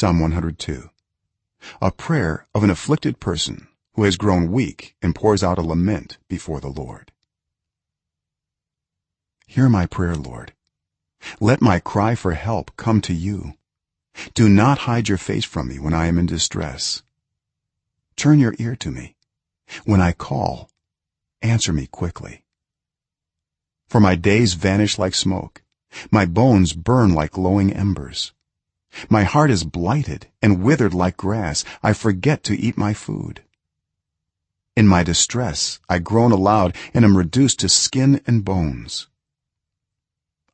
psalm 102 a prayer of an afflicted person who has grown weak and pours out a lament before the lord. Hear my prayer lord. Let my cry for help come to you. Do not hide your face from me when i am in distress. Turn your ear to me. When i call answer me quickly. For my days vanish like smoke. My bones burn like glowing embers my heart is blighted and withered like grass. I forget to eat my food. In my distress i groan aloud and am reduced to skin and bones.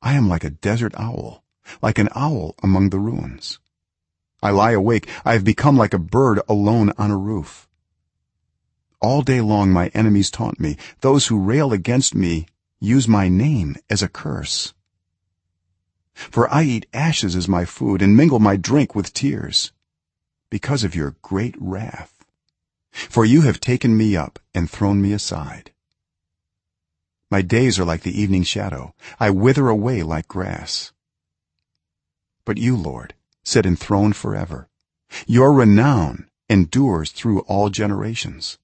I am like a desert owl like an owl among the ruins. I lie awake. I have become like a bird alone on a roof. All day long my enemies taunt me. Those who rail against me use my name as a curse for i eat ashes as my food and mingle my drink with tears because of your great wrath. For you have taken me up and thrown me aside. My days are like the evening shadow. I wither away like grass. But you lord sit enthroned forever. Your renown endures through all generations.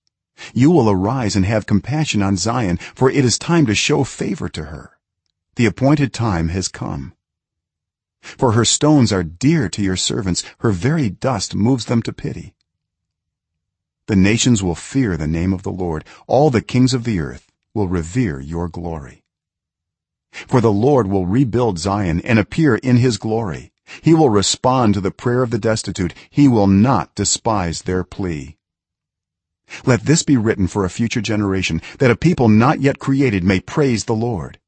You will arise and have compassion on zion for it is time to show favor to her. The appointed time has come for her stones are dear to your servants her very dust moves them to pity. The nations will fear the name of the lord all the kings of the earth will revere your glory. For the lord will rebuild zion and appear in his glory. He will respond to the prayer of the destitute. He will not despise their plea. Let this be written for a future generation that a people not yet created may praise the lord.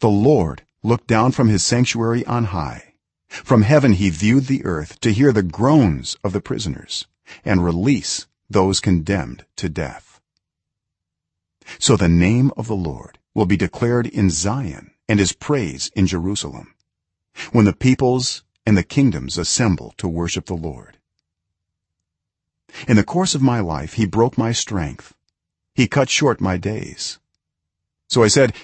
The lord looked down from his sanctuary on high. From heaven he viewed the earth to hear the groans of the prisoners and release those condemned to death. So the name of the lord will be declared in zion and his praise in jerusalem when the peoples and the kingdoms assemble to worship the lord. In the course of my life he broke my strength. He cut short my days. So i said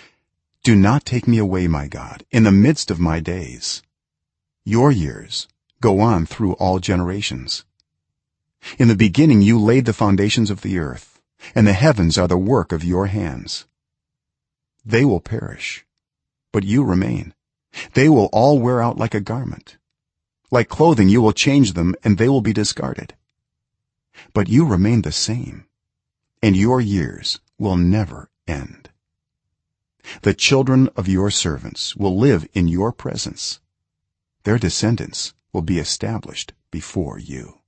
do not take me away my god in the midst of my days. Your years go on through all generations. In the beginning you laid the foundations of the earth and the heavens are the work of your hands. They will perish but you remain. They will all wear out like a garment. Like clothing you will change them and they will be discarded. But you remain the same and your years will never end the children of your servants will live in your presence. Their descendants will be established before you